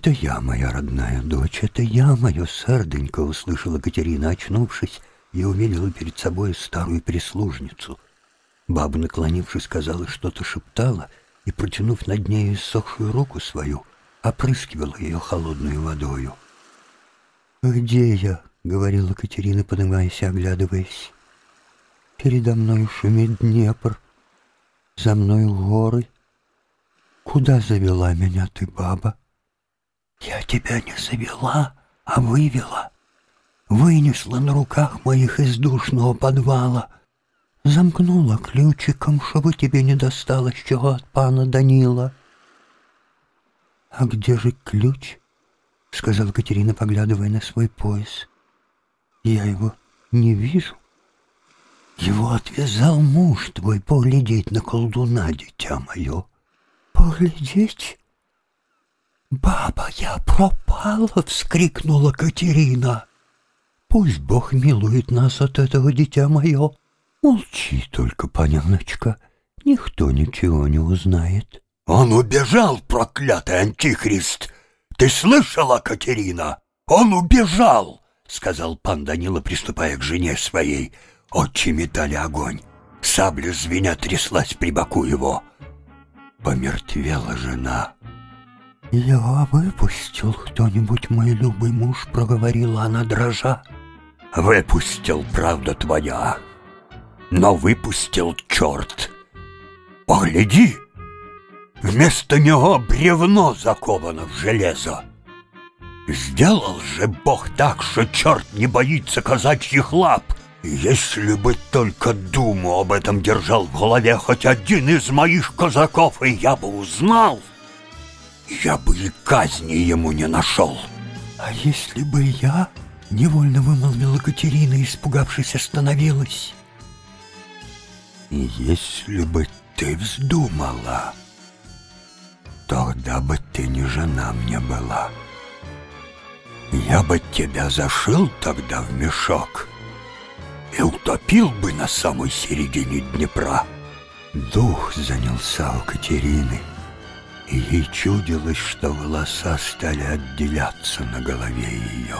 «Это я, моя родная дочь, это я, мое серденько», — услышала Катерина, очнувшись, и увидела перед собой старую прислужницу. Баба, наклонившись, сказала, что-то шептала, и, протянув над ней иссохшую руку свою, опрыскивала ее холодной водою. «Где я?» — говорила Катерина, поднимаясь и оглядываясь. «Передо мной шумит Днепр, за мной горы. Куда завела меня ты, баба?» «Я тебя не завела, а вывела. Вынесла на руках моих из душного подвала. Замкнула ключиком, чтобы тебе не досталось чего от пана Данила». «А где же ключ?» — сказала Катерина, поглядывая на свой пояс. «Я его не вижу». «Его отвязал муж твой поглядеть на колдуна, дитя мое». «Поглядеть?» «Баба, я пропала!» — вскрикнула Катерина. «Пусть Бог милует нас от этого, дитя мое. Молчи только, паняночка, никто ничего не узнает». «Он убежал, проклятый антихрист! Ты слышала, Катерина? Он убежал!» — сказал пан Данила, приступая к жене своей. Очи метали огонь. Сабля звеня тряслась при боку его. Помертвела жена. «Я выпустил кто-нибудь, мой любый муж», — проговорила она дрожа. «Выпустил, правда твоя, но выпустил черт. Погляди, вместо него бревно заковано в железо. Сделал же Бог так, что черт не боится казачьих лап. Если бы только думу об этом держал в голове хоть один из моих казаков, и я бы узнал, я бы и казни ему не нашел. А если бы я, невольно вымолвила Катерина, испугавшись, остановилась. Если бы ты вздумала, тогда бы ты не жена мне была. Я бы тебя зашил тогда в мешок и утопил бы на самой середине Днепра. Дух занялся у Катерины и ей чудилось, что волоса стали отделяться на голове ее.